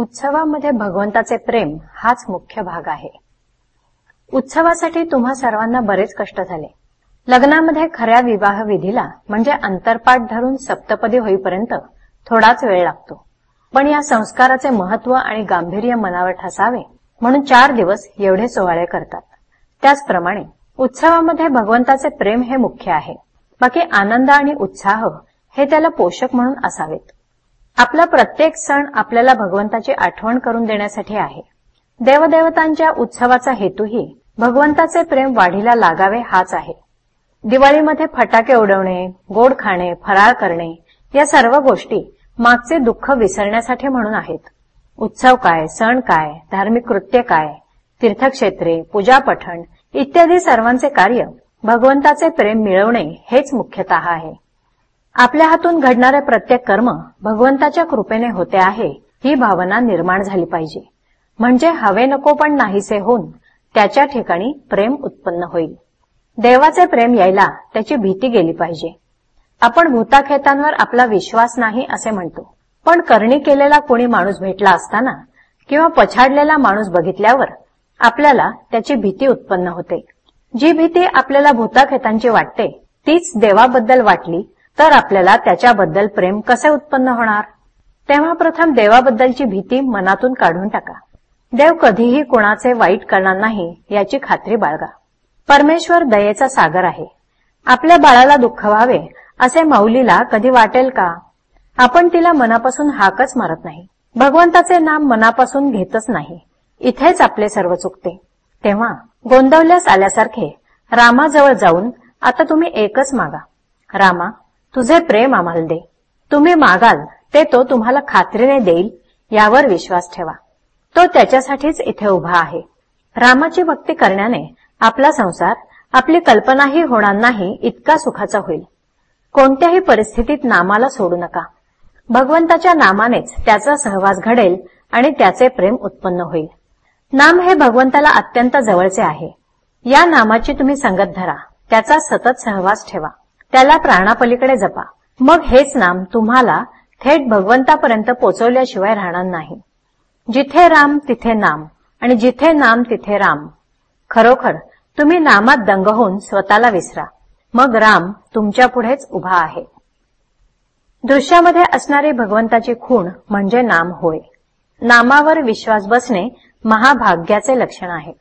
उत्सवामध्ये भगवंताचे प्रेम हाच मुख्य भाग आहे. उत्सवासाठी तुम्हा सर्वांना बरेच कष्ट झाले. लग्नामध्ये खऱ्या विवाह विधीला म्हणजे अंतरपाठ धरून सप्तपदी होईपर्यंत थोडाच वेळ लागतो. पण या संस्काराचे महत्त्व आणि गांभीर्य मनावर ठसावे म्हणून चार दिवस एवढे सोहळे करतात. त्याचप्रमाणे उत्सवामध्ये भगवंताचे प्रेम हे मुख्य आहे. बाकी आनंद आणि उत्साह हे त्याला पोषक म्हणून असावेत. आपला प्रत्येक सण आपल्याला भगवंताची आठवण करून देण्यासाठी आहे. देवदेवतांच्या उत्सवाचा हेतूही भगवंताचे प्रेम वाढीला लागावे हाच आहे. दिवाळीमध्ये फटाके उडवणे गोड खाणे फराळ करणे या सर्व गोष्टी मागचे दुःख विसरण्यासाठी म्हणून आहेत. उत्सव काय सण काय धार्मिक कृत्य काय तीर्थक्षेत्रे पूजा पठण इत्यादी सर्वांचे कार्य भगवंताचे प्रेम मिळवणे हेच मुख्यतः आहे. आपल्या हातून घडणारे प्रत्येक कर्म भगवंताच्या कृपेने होते आहे ही भावना निर्माण झाली पाहिजे. म्हणजे हवे नको पण नाहीसे होऊन त्याच्या ठिकाणी प्रेम उत्पन्न होईल. देवाचे प्रेम यायला त्याची भीती गेली पाहिजे. आपण भूताखेतांवर आपला विश्वास नाही असे म्हणतो. पण करणी केलेला कोणी माणूस भेटला असताना किंवा पछाडलेला माणूस बघितल्यावर आपल्याला त्याची भीती उत्पन्न होते. जी भीती आपल्याला भूताखेतांची वाटते तीच देवाबद्दल वाटली तर आपल्याला त्याच्याबद्दल प्रेम कसे उत्पन्न होणार? तेव्हा प्रथम देवाबद्दलची भीती मनातून काढून टाका. देव कधीही कोणाचे वाईट करणार नाही याची खात्री बाळगा. परमेश्वर दयेचा सागर आहे. आपल्या बाळाला दुःख व्हावे असे माऊलीला कधी वाटेल का? आपण तिला मनापासून हाकच मारत नाही. भगवंताचे नाम मनापासून घेतच नाही. इथेच आपले सर्व चुकते. तेव्हा गोंदवल्यास आल्यासारखे रामाजवळ जाऊन आता तुम्ही एकच मागा. रामा तुझे प्रेम आम्हाला दे. तुम्ही मागाल ते तो तुम्हाला खात्रीने देईल यावर विश्वास ठेवा. तो त्याच्यासाठीच इथे उभा आहे. रामाची भक्ती करण्याने आपला संसार आपली कल्पनाही होणार नाही इतका सुखाचा होईल. कोणत्याही परिस्थितीत नामाला सोडू नका. भगवंताच्या नामानेच त्याचा सहवास घडेल आणि त्याचे प्रेम उत्पन्न होईल. नाम हे भगवंताला अत्यंत जवळचे आहे. या नामाची तुम्ही संगत धरा. त्याचा सतत सहवास ठेवा. त्याला प्राणापलीकडे जपा. मग हेच नाम तुम्हाला थेट भगवंतापर्यंत पोचवल्याशिवाय राहणार नाही. जिथे राम तिथे नाम. आणि जिथे नाम तिथे राम. खरोखर तुम्ही नामात दंग होऊन स्वतःला विसरा. मग राम तुमच्या पुढेच उभा आहे. दृश्यामध्ये असणारी भगवंताची खूण म्हणजे नाम होय. नामावर विश्वास बसणे महाभाग्याचे लक्षण आहे.